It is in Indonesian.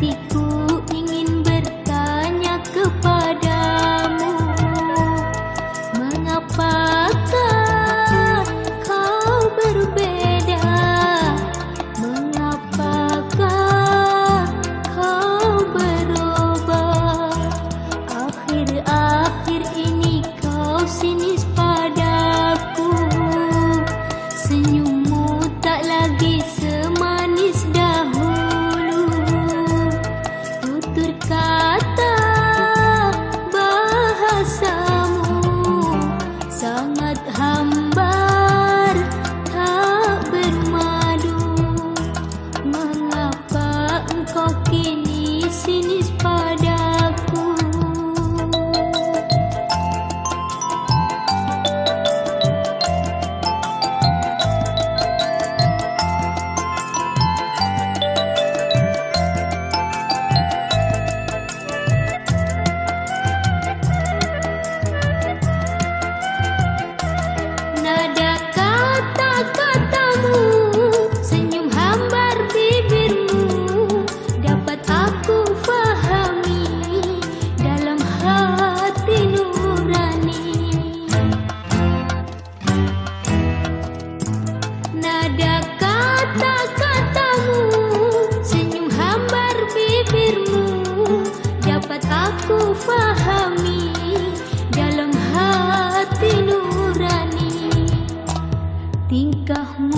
Vị Radha fahami dalam hati nurani tingkahmu